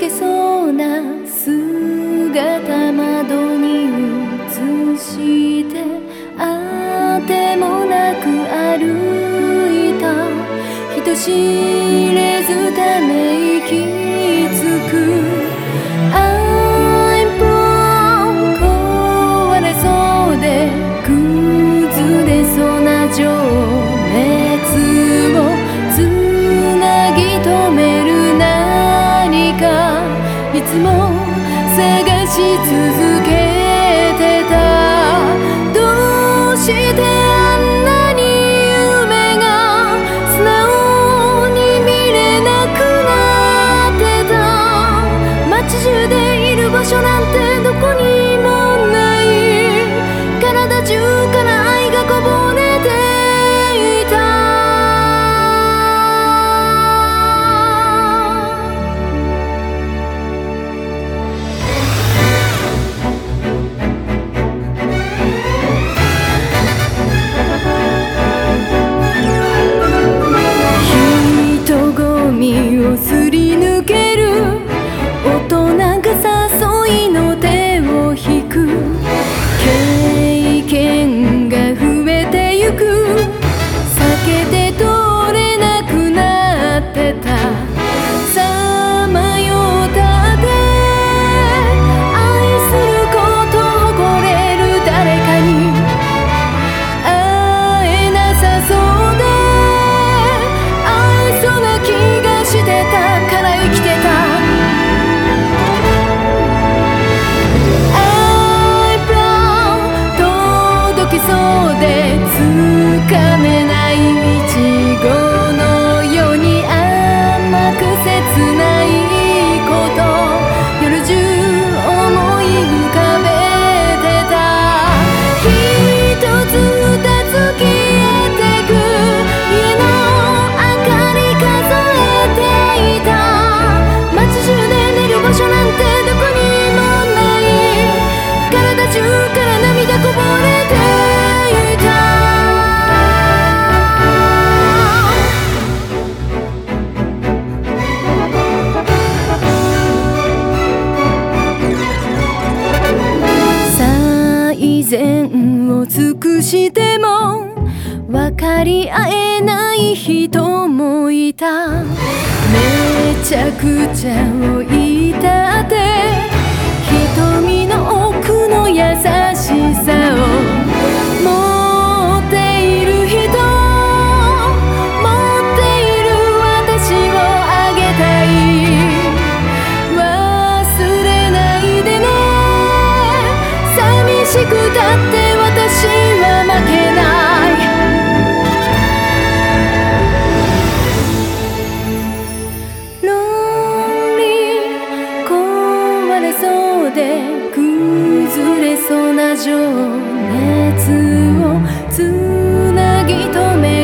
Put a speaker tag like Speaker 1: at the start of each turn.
Speaker 1: げそうな姿窓に映してあてもなく歩いた。人知れずためつも探し続けてた。どうしてあんなに夢が素直に見れなくなってた。街中でいる場所なんてくしても分かり合えない人もいた。めちゃくちゃを言いたって。瞳の奥の優しで崩れそうな情熱をつなぎ止め